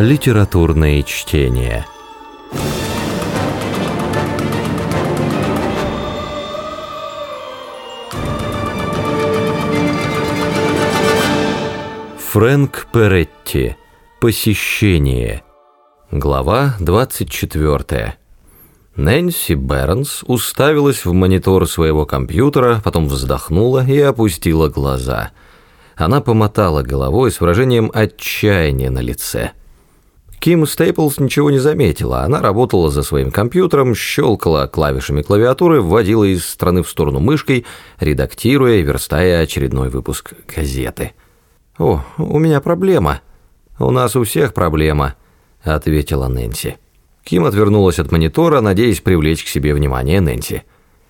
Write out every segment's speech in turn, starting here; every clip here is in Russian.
Литературные чтения. Фрэнк Перетти. Посещение. Глава 24. Нэнси Бернс уставилась в монитор своего компьютера, потом вздохнула и опустила глаза. Она помотала головой с выражением отчаяния на лице. Ким Стейплс ничего не заметила. Она работала за своим компьютером, щелкала клавишами клавиатуры, вводила из стороны в сторону мышкой, редактируя и верстая очередной выпуск газеты. «О, у меня проблема. У нас у всех проблема», — ответила Нэнси. Ким отвернулась от монитора, надеясь привлечь к себе внимание Нэнси.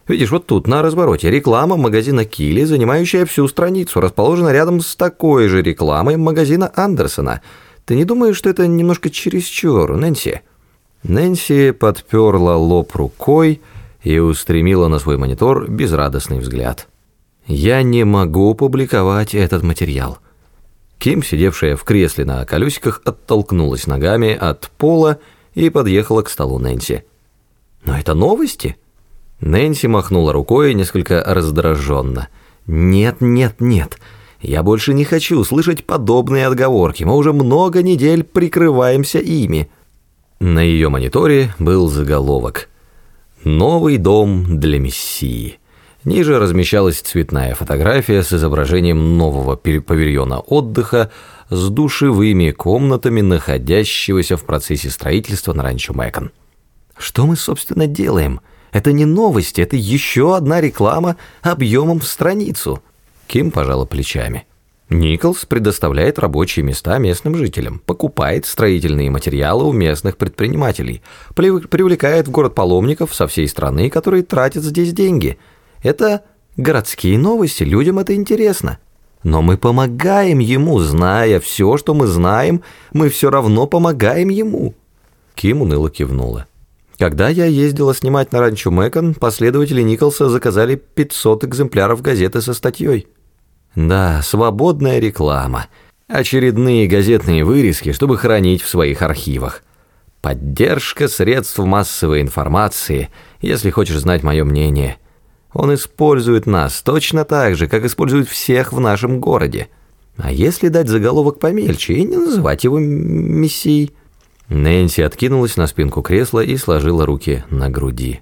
«Видишь, вот тут, на развороте, реклама магазина Килли, занимающая всю страницу, расположена рядом с такой же рекламой магазина Андерсона. Ты не думаешь, что это немножко чересчур, Нэнси?» Нэнси подперла лоб рукой и устремила на свой монитор безрадостный взгляд. «Я не могу публиковать этот материал». Ким, сидевшая в кресле на колесиках, оттолкнулась ногами от пола и подъехала к столу Нэнси. «Но это новости?» Нэнси махнула рукой несколько раздраженно. «Нет, нет, нет. Я больше не хочу слышать подобные отговорки. Мы уже много недель прикрываемся ими». На ее мониторе был заголовок «Новый дом для Мессии». Ниже размещалась цветная фотография с изображением нового павильона отдыха с душевыми комнатами, находящегося в процессе строительства на ранчо Мэкон. Что мы, собственно, делаем? Это не новости, это еще одна реклама объемом в страницу. Ким пожала плечами. Николс предоставляет рабочие места местным жителям, покупает строительные материалы у местных предпринимателей, привлекает в город паломников со всей страны, которые тратят здесь деньги. Это городские новости, людям это интересно. Но мы помогаем ему, зная все, что мы знаем, мы все равно помогаем ему». Ким уныло кивнула. Когда я ездила снимать на ранчо Мэкон, последователи Николса заказали 500 экземпляров газеты со статьей. Да, свободная реклама. Очередные газетные вырезки, чтобы хранить в своих архивах. Поддержка средств массовой информации, если хочешь знать мое мнение – он использует нас точно так же, как использует всех в нашем городе. А если дать заголовок помельче и не называть его мессией? Нэнси откинулась на спинку кресла и сложила руки на груди.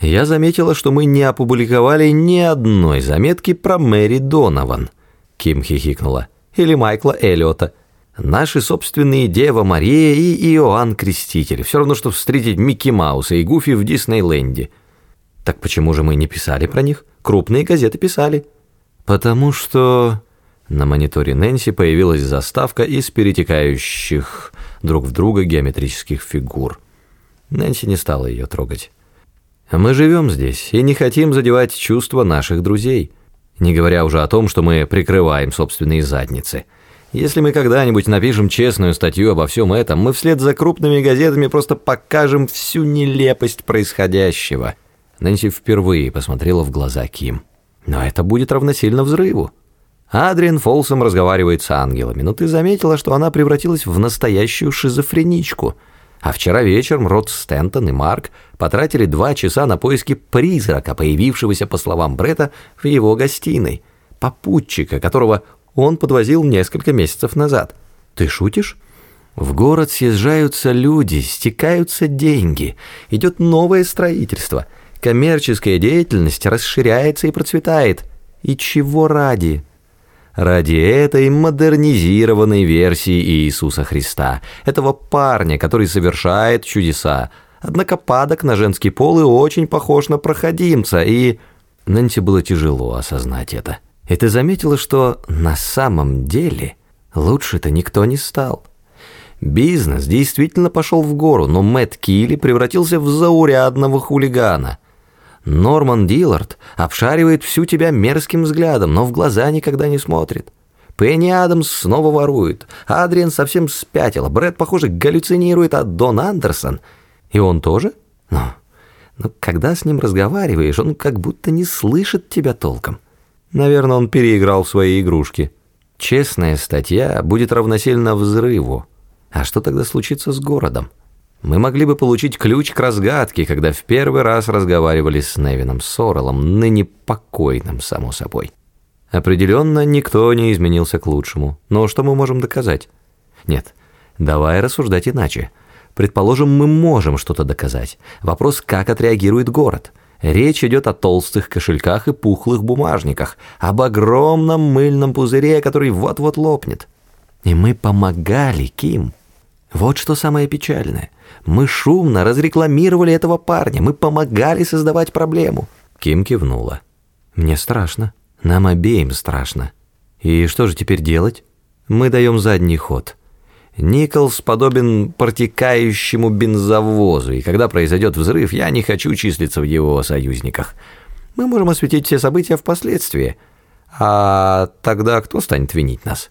Я заметила, что мы не опубликовали ни одной заметки про Мэри Донован. Ким хихикнула. Или Майкла Эллиота. Наши собственные Дева Мария и Иоанн Креститель. Все равно, что встретить Микки Мауса и Гуфи в Диснейленде. Так почему же мы не писали про них? Крупные газеты писали. Потому что... На мониторе Нэнси появилась заставка из перетекающих друг в друга геометрических фигур. Нэнси не стала ее трогать. Мы живем здесь и не хотим задевать чувства наших друзей, не говоря уже о том, что мы прикрываем собственные задницы. Если мы когда-нибудь напишем честную статью обо всем этом, мы вслед за крупными газетами просто покажем всю нелепость происходящего – Нэнси впервые посмотрела в глаза Ким. «Но это будет равносильно взрыву. Адриан Фолсом разговаривает с ангелами, но ты заметила, что она превратилась в настоящую шизофреничку. А вчера вечером Род Стентон и Марк потратили два часа на поиски призрака, появившегося, по словам Бретта, в его гостиной. Попутчика, которого он подвозил несколько месяцев назад. Ты шутишь?» В город съезжаются люди, стекаются деньги, идет новое строительство – Коммерческая деятельность расширяется и процветает. И чего ради? Ради этой модернизированной версии Иисуса Христа, этого парня, который совершает чудеса. Однако падок на женский пол и очень похож на проходимца, и... Нэнси было тяжело осознать это. И ты заметила, что на самом деле лучше-то никто не стал. Бизнес действительно пошел в гору, но Мэтт Килли превратился в заурядного хулигана – Норман Диллард обшаривает всю тебя мерзким взглядом, но в глаза никогда не смотрит. Пенни Адамс снова ворует. Адриан совсем спятил. Брэд, похоже, галлюцинирует, а Дон Андерсон... И он тоже? Ну, ну, когда с ним разговариваешь, он как будто не слышит тебя толком. Наверное, он переиграл свои игрушки. Честная статья будет равносильно взрыву. А что тогда случится с городом? Мы могли бы получить ключ к разгадке, когда в первый раз разговаривали с Невином Сорелом, ныне покойным, само собой. Определенно, никто не изменился к лучшему. Но что мы можем доказать? Нет, давай рассуждать иначе. Предположим, мы можем что-то доказать. Вопрос, как отреагирует город. Речь идет о толстых кошельках и пухлых бумажниках, об огромном мыльном пузыре, который вот-вот лопнет. И мы помогали, Ким. Вот что самое печальное. Мы шумно разрекламировали этого парня, мы помогали создавать проблему. Ким кивнула. Мне страшно. Нам обеим страшно. И что же теперь делать? Мы даем задний ход. Николс подобен протекающему бензовозу, и когда произойдет взрыв, я не хочу числиться в его союзниках. Мы можем осветить все события впоследствии. А тогда кто станет винить нас?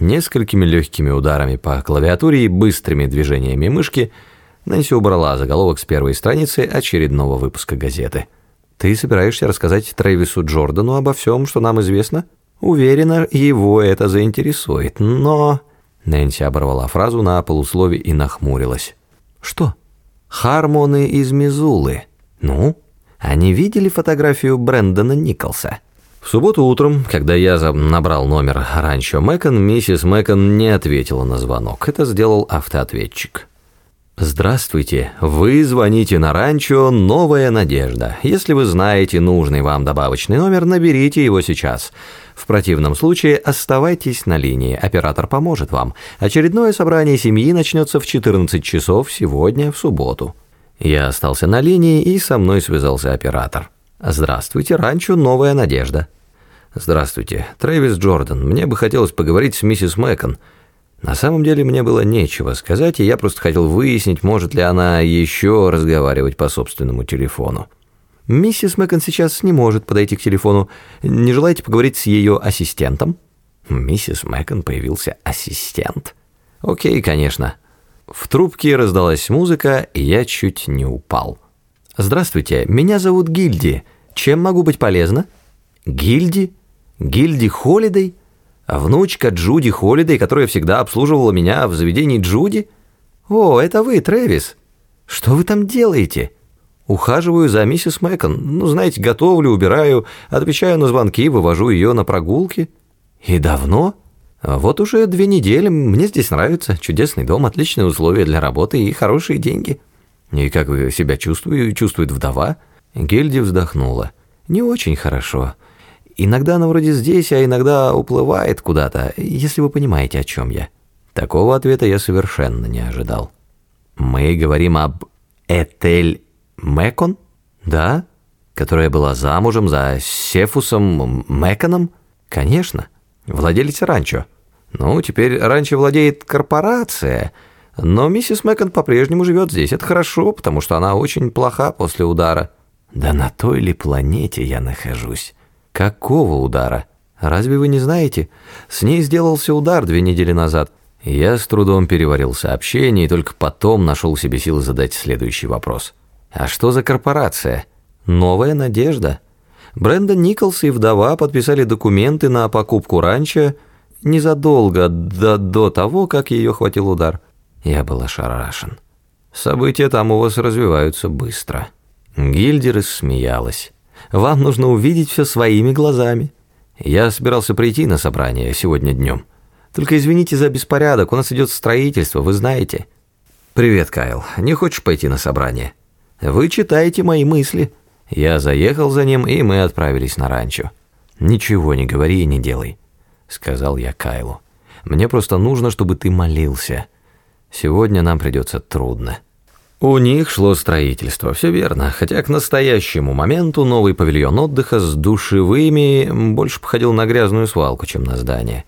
Несколькими легкими ударами по клавиатуре и быстрыми движениями мышки Нэнси убрала заголовок с первой страницы очередного выпуска газеты. «Ты собираешься рассказать Трэвису Джордану обо всем, что нам известно? Уверена, его это заинтересует, но...» Нэнси оборвала фразу на полуслове и нахмурилась. «Что?» «Хармоны из Мизулы. Ну?» Они видели фотографию Брэндона Николса?» В субботу утром, когда я набрал номер ранчо Мэкон, миссис Мэкон не ответила на звонок. Это сделал автоответчик. «Здравствуйте. Вы звоните на ранчо «Новая надежда». Если вы знаете нужный вам добавочный номер, наберите его сейчас. В противном случае оставайтесь на линии, оператор поможет вам. Очередное собрание семьи начнется в 14 часов сегодня, в субботу». Я остался на линии, и со мной связался оператор. «Здравствуйте, ранчо «Новая надежда». «Здравствуйте, Трэвис Джордан. Мне бы хотелось поговорить с миссис Мэкон. На самом деле мне было нечего сказать, и я просто хотел выяснить, может ли она еще разговаривать по собственному телефону». «Миссис Мэкон сейчас не может подойти к телефону. Не желаете поговорить с ее ассистентом?» «Миссис Мэкон появился ассистент?» «Окей, конечно». В трубке раздалась музыка, и я чуть не упал. «Здравствуйте, меня зовут Гильди. Чем могу быть полезна?» «Гильди?» Гильди Холидей? Внучка Джуди Холидей, которая всегда обслуживала меня в заведении Джуди? О, это вы, Трэвис. Что вы там делаете? Ухаживаю за миссис Мэкон. Ну, знаете, готовлю, убираю, отвечаю на звонки, вывожу ее на прогулки. И давно? Вот уже две недели. Мне здесь нравится. Чудесный дом, отличные условия для работы и хорошие деньги. И как вы себя чувствуете? Чувствует вдова? Гильди вздохнула. Не очень хорошо. Иногда она вроде здесь, а иногда уплывает куда-то, если вы понимаете, о чем я. Такого ответа я совершенно не ожидал. Мы говорим об Этель Мэкон? Да? Которая была замужем за Сефусом Мэконом? Конечно. Владелец ранчо. Ну, теперь ранчо владеет корпорация, но миссис Мэкон по-прежнему живет здесь. Это хорошо, потому что она очень плоха после удара. Да на той ли планете я нахожусь? Какого удара? Разве вы не знаете? С ней сделался удар две недели назад. Я с трудом переварил сообщение и только потом нашел себе силы задать следующий вопрос. А что за корпорация? Новая надежда. Брэндон Николс и вдова подписали документы на покупку ранчо незадолго до, до того, как ее хватил удар. Я был ошарашен. События там у вас развиваются быстро. Гильди рассмеялась. Вам нужно увидеть все своими глазами. Я собирался прийти на собрание сегодня днем. Только извините за беспорядок, у нас идет строительство, вы знаете. Привет, Кайл. Не хочешь пойти на собрание? Вы читаете мои мысли. Я заехал за ним, и мы отправились на ранчо. Ничего не говори и не делай, сказал я Кайлу. Мне просто нужно, чтобы ты молился. Сегодня нам придется трудно. У них шло строительство, все верно, хотя к настоящему моменту новый павильон отдыха с душевыми больше походил на грязную свалку, чем на здание.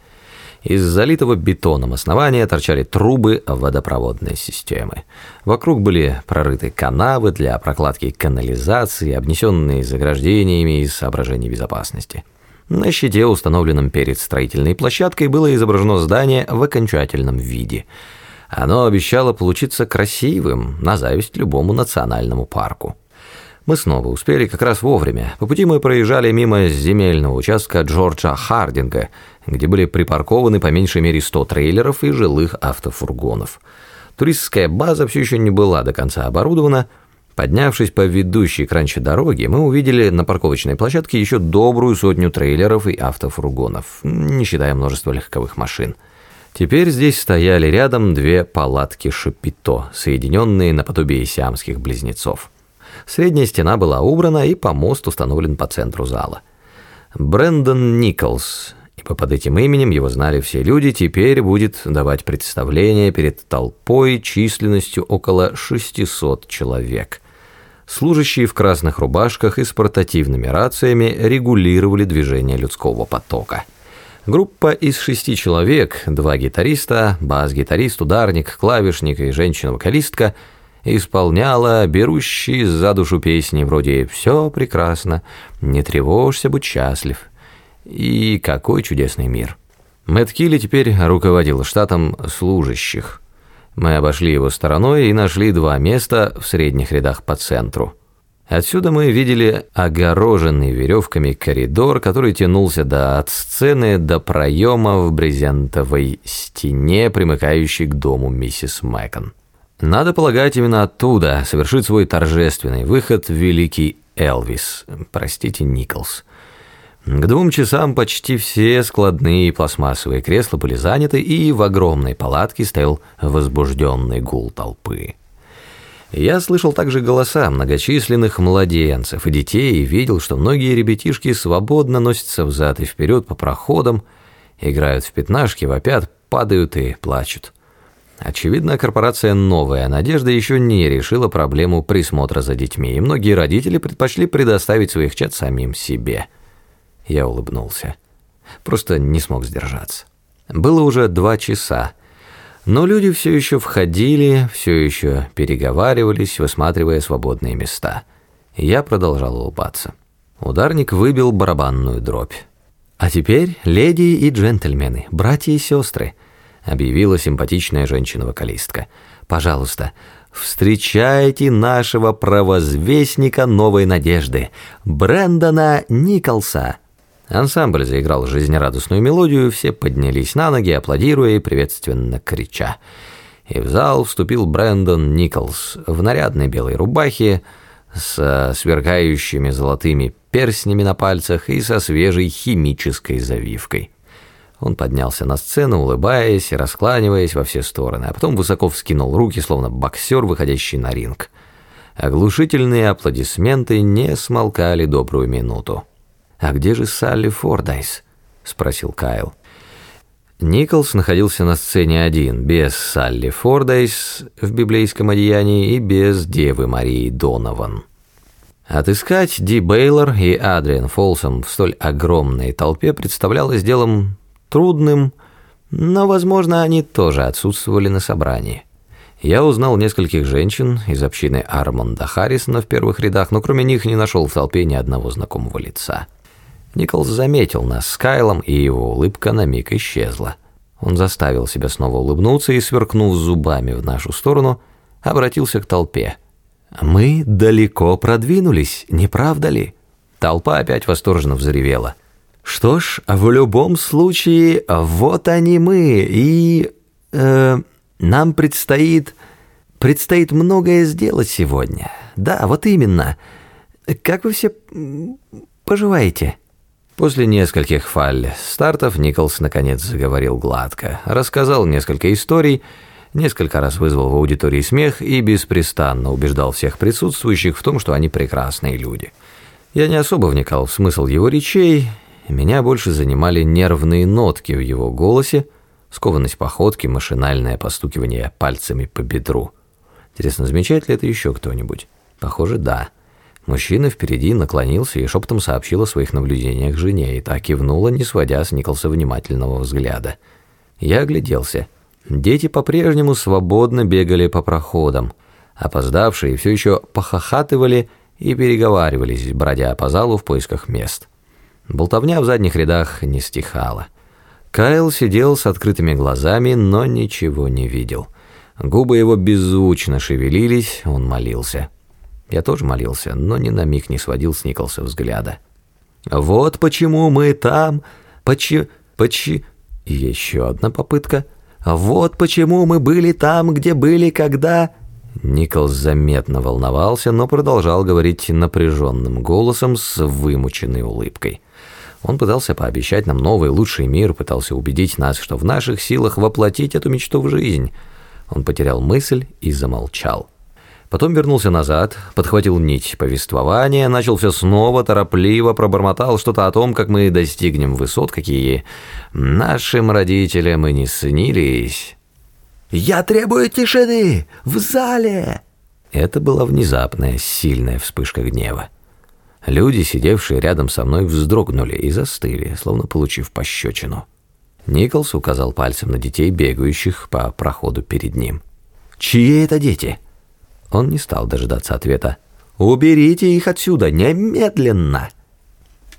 Из залитого бетоном основания торчали трубы водопроводной системы. Вокруг были прорыты канавы для прокладки канализации, обнесенные заграждениями из соображений безопасности. На щите, установленном перед строительной площадкой, было изображено здание в окончательном виде – оно обещало получиться красивым, на зависть любому национальному парку. Мы снова успели как раз вовремя. По пути мы проезжали мимо земельного участка Джорджа Хардинга, где были припаркованы по меньшей мере 100 трейлеров и жилых автофургонов. Туристская база все еще не была до конца оборудована. Поднявшись по ведущей к раньше дороге, мы увидели на парковочной площадке еще добрую сотню трейлеров и автофургонов, не считая множества легковых машин. Теперь здесь стояли рядом две палатки шапито, соединенные наподобие сиамских близнецов. Средняя стена была убрана, и помост установлен по центру зала. Брэндон Николс, ибо под этим именем его знали все люди, теперь будет давать представление перед толпой численностью около 600 человек. Служащие в красных рубашках и с портативными рациями регулировали движение людского потока. Группа из шести человек, два гитариста, бас-гитарист, ударник, клавишник и женщина-вокалистка – исполняла берущие за душу песни вроде «Все прекрасно», «Не тревожься, будь счастлив» и «Какой чудесный мир». Мэтт Килли теперь руководил штатом служащих. Мы обошли его стороной и нашли два места в средних рядах по центру. Отсюда мы видели огороженный веревками коридор, который тянулся до от сцены до проема в брезентовой стене, примыкающей к дому миссис Мэкон. Надо полагать, именно оттуда совершит свой торжественный выход великий Элвис, простите, Николс. К двум часам почти все складные пластмассовые кресла были заняты, и в огромной палатке стоял возбужденный гул толпы. Я слышал также голоса многочисленных младенцев и детей и видел, что многие ребятишки свободно носятся взад и вперед по проходам, играют в пятнашки, вопят, падают и плачут. Очевидно, корпорация «Новая надежда» еще не решила проблему присмотра за детьми, и многие родители предпочли предоставить своих чад самим себе. Я улыбнулся. Просто не смог сдержаться. Было уже два часа, но люди все еще входили, все еще переговаривались, высматривая свободные места. Я продолжал улыбаться. Ударник выбил барабанную дробь. А теперь, леди и джентльмены, братья и сестры, объявила симпатичная женщина-вокалистка. «Пожалуйста, встречайте нашего провозвестника новой надежды, Брэндона Николса». Ансамбль заиграл жизнерадостную мелодию, все поднялись на ноги, аплодируя и приветственно крича. И в зал вступил Брэндон Николс в нарядной белой рубахе, с сверкающими золотыми перстнями на пальцах и со свежей химической завивкой. Он поднялся на сцену, улыбаясь и раскланиваясь во все стороны, а потом высоко вскинул руки, словно боксер, выходящий на ринг. Оглушительные аплодисменты не смолкали добрую минуту. «А где же Салли Фордайс?» — спросил Кайл. Николс находился на сцене один, без Салли Фордайс в библейском одеянии и без Девы Марии Донован. Отыскать Ди Бейлор и Адриан Фолсом в столь огромной толпе представлялось делом трудным, но, возможно, они тоже отсутствовали на собрании. Я узнал нескольких женщин из общины Армонда Харрисона в первых рядах, но кроме них не нашел в толпе ни одного знакомого лица. Николс заметил нас с Кайлом, и его улыбка на миг исчезла. Он заставил себя снова улыбнуться и, сверкнув зубами в нашу сторону, обратился к толпе. «Мы далеко продвинулись, не правда ли?» Толпа опять восторженно взревела – что ж, в любом случае, вот они мы, и э, нам предстоит предстоит многое сделать сегодня. Да, вот именно. Как вы все поживаете? После нескольких фаль стартов Николс наконец заговорил гладко, рассказал несколько историй, несколько раз вызвал в аудитории смех и беспрестанно убеждал всех присутствующих в том, что они прекрасные люди. Я не особо вникал в смысл его речей, меня больше занимали нервные нотки в его голосе, скованность походки, машинальное постукивание пальцами по бедру. Интересно, замечает ли это еще кто-нибудь? Похоже, да. Мужчина впереди наклонился и шепотом сообщил о своих наблюдениях жене, и так кивнула, не сводя с Николса внимательного взгляда. Я огляделся. Дети по-прежнему свободно бегали по проходам. Опоздавшие все еще похохатывали и переговаривались, бродя по залу в поисках мест. Болтовня в задних рядах не стихала. Кайл сидел с открытыми глазами, но ничего не видел. Губы его беззвучно шевелились, он молился. Я тоже молился, но ни на миг не сводил с Николса взгляда. «Вот почему мы там, почи... почи...» Еще одна попытка. «Вот почему мы были там, где были, когда...» Николс заметно волновался, но продолжал говорить напряженным голосом с вымученной улыбкой. Он пытался пообещать нам новый лучший мир, пытался убедить нас, что в наших силах воплотить эту мечту в жизнь. Он потерял мысль и замолчал. Потом вернулся назад, подхватил нить повествования, начал все снова, торопливо пробормотал что-то о том, как мы достигнем высот, какие нашим родителям и не снились. «Я требую тишины! В зале!» Это была внезапная, сильная вспышка гнева. Люди, сидевшие рядом со мной, вздрогнули и застыли, словно получив пощечину. Николс указал пальцем на детей, бегающих по проходу перед ним. «Чьи это дети?» Он не стал дожидаться ответа. «Уберите их отсюда, немедленно!»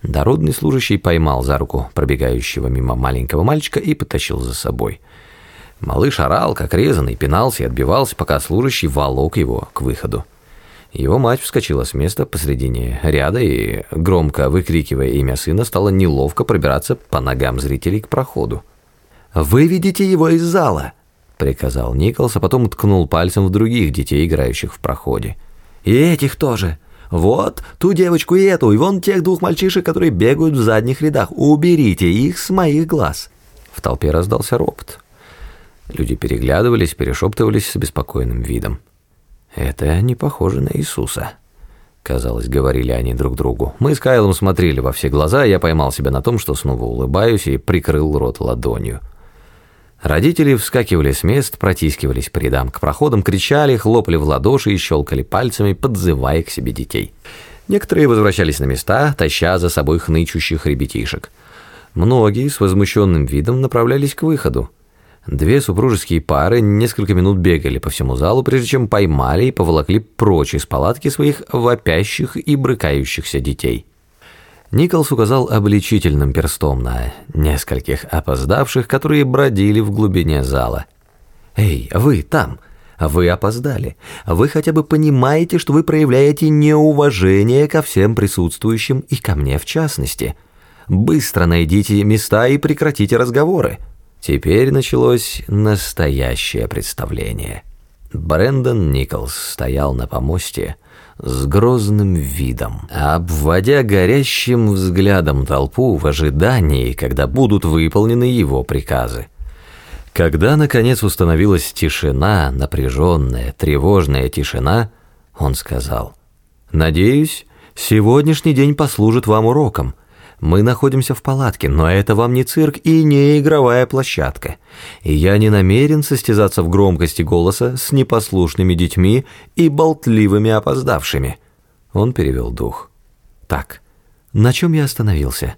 Дородный служащий поймал за руку пробегающего мимо маленького мальчика и потащил за собой. Малыш орал, как резанный, пинался и отбивался, пока служащий волок его к выходу. Его мать вскочила с места посредине ряда и, громко выкрикивая имя сына, стала неловко пробираться по ногам зрителей к проходу. «Выведите его из зала!» — приказал Николс, а потом ткнул пальцем в других детей, играющих в проходе. «И этих тоже! Вот ту девочку и эту, и вон тех двух мальчишек, которые бегают в задних рядах. Уберите их с моих глаз!» В толпе раздался ропот. Люди переглядывались, перешептывались с беспокойным видом. «Это не похоже на Иисуса», — казалось, говорили они друг другу. Мы с Кайлом смотрели во все глаза, я поймал себя на том, что снова улыбаюсь и прикрыл рот ладонью. Родители вскакивали с мест, протискивались по рядам к проходам, кричали, хлопали в ладоши и щелкали пальцами, подзывая к себе детей. Некоторые возвращались на места, таща за собой хнычущих ребятишек. Многие с возмущенным видом направлялись к выходу. Две супружеские пары несколько минут бегали по всему залу, прежде чем поймали и поволокли прочь из палатки своих вопящих и брыкающихся детей. Николс указал обличительным перстом на нескольких опоздавших, которые бродили в глубине зала. «Эй, вы там! Вы опоздали! Вы хотя бы понимаете, что вы проявляете неуважение ко всем присутствующим и ко мне в частности? Быстро найдите места и прекратите разговоры!» Теперь началось настоящее представление. Брэндон Николс стоял на помосте с грозным видом, обводя горящим взглядом толпу в ожидании, когда будут выполнены его приказы. Когда, наконец, установилась тишина, напряженная, тревожная тишина, он сказал, «Надеюсь, сегодняшний день послужит вам уроком». Мы находимся в палатке, но это вам не цирк и не игровая площадка. И я не намерен состязаться в громкости голоса с непослушными детьми и болтливыми опоздавшими». Он перевел дух. «Так, на чем я остановился?»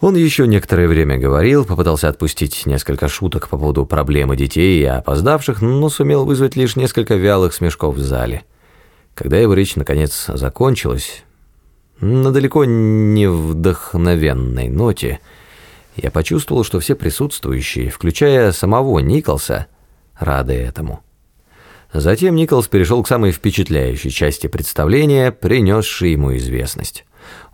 Он еще некоторое время говорил, попытался отпустить несколько шуток по поводу проблемы детей и опоздавших, но сумел вызвать лишь несколько вялых смешков в зале. Когда его речь наконец закончилась, на далеко не вдохновенной ноте, я почувствовал, что все присутствующие, включая самого Николса, рады этому. Затем Николс перешел к самой впечатляющей части представления, принесшей ему известность.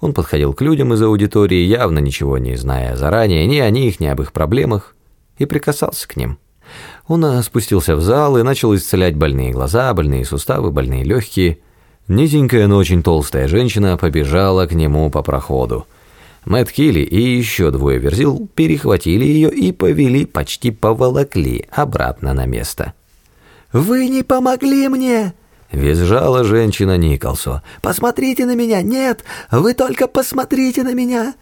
Он подходил к людям из аудитории, явно ничего не зная заранее ни о них, ни об их проблемах, и прикасался к ним. Он спустился в зал и начал исцелять больные глаза, больные суставы, больные легкие – Низенькая, но очень толстая женщина побежала к нему по проходу. Мэтт Килли и еще двое верзил перехватили ее и повели, почти поволокли обратно на место. «Вы не помогли мне!» — визжала женщина Николсу. «Посмотрите на меня! Нет! Вы только посмотрите на меня!»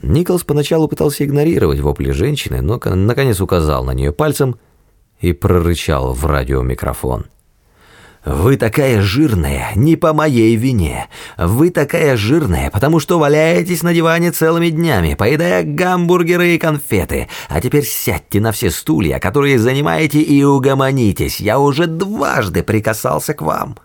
Николс поначалу пытался игнорировать вопли женщины, но наконец указал на нее пальцем и прорычал в радиомикрофон. «Вы такая жирная, не по моей вине. Вы такая жирная, потому что валяетесь на диване целыми днями, поедая гамбургеры и конфеты. А теперь сядьте на все стулья, которые занимаете, и угомонитесь. Я уже дважды прикасался к вам».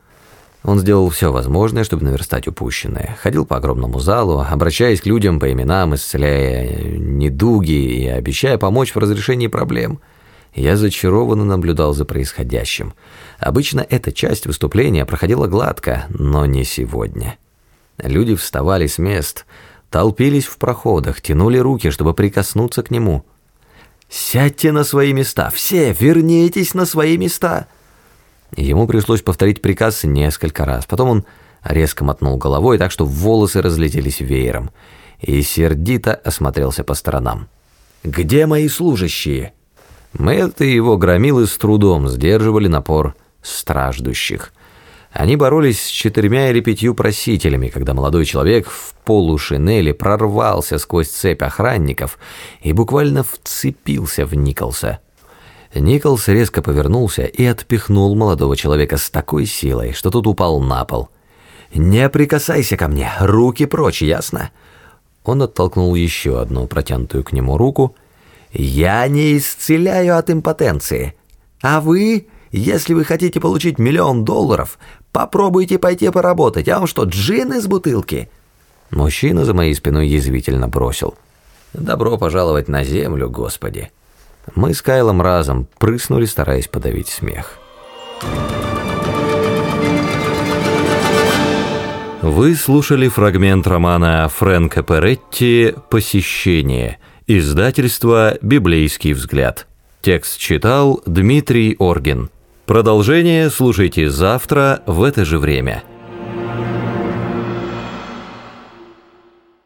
Он сделал все возможное, чтобы наверстать упущенное. Ходил по огромному залу, обращаясь к людям по именам, исцеляя недуги и обещая помочь в разрешении проблем. Я зачарованно наблюдал за происходящим. Обычно эта часть выступления проходила гладко, но не сегодня. Люди вставали с мест, толпились в проходах, тянули руки, чтобы прикоснуться к нему. «Сядьте на свои места! Все вернитесь на свои места!» Ему пришлось повторить приказ несколько раз. Потом он резко мотнул головой, так что волосы разлетелись веером, и сердито осмотрелся по сторонам. «Где мои служащие?» Мэтт и его громилы с трудом сдерживали напор страждущих. Они боролись с четырьмя или пятью просителями, когда молодой человек в полушинели прорвался сквозь цепь охранников и буквально вцепился в Николса. Николс резко повернулся и отпихнул молодого человека с такой силой, что тот упал на пол. «Не прикасайся ко мне! Руки прочь, ясно?» Он оттолкнул еще одну протянутую к нему руку. «Я не исцеляю от импотенции. А вы, если вы хотите получить миллион долларов, попробуйте пойти поработать. А он что, джин из бутылки?» Мужчина за моей спиной язвительно бросил. «Добро пожаловать на землю, Господи!» Мы с Кайлом разом прыснули, стараясь подавить смех. Вы слушали фрагмент романа Фрэнка Перетти «Посещение», издательство «Библейский взгляд». Текст читал Дмитрий Оргин. Продолжение слушайте завтра в это же время.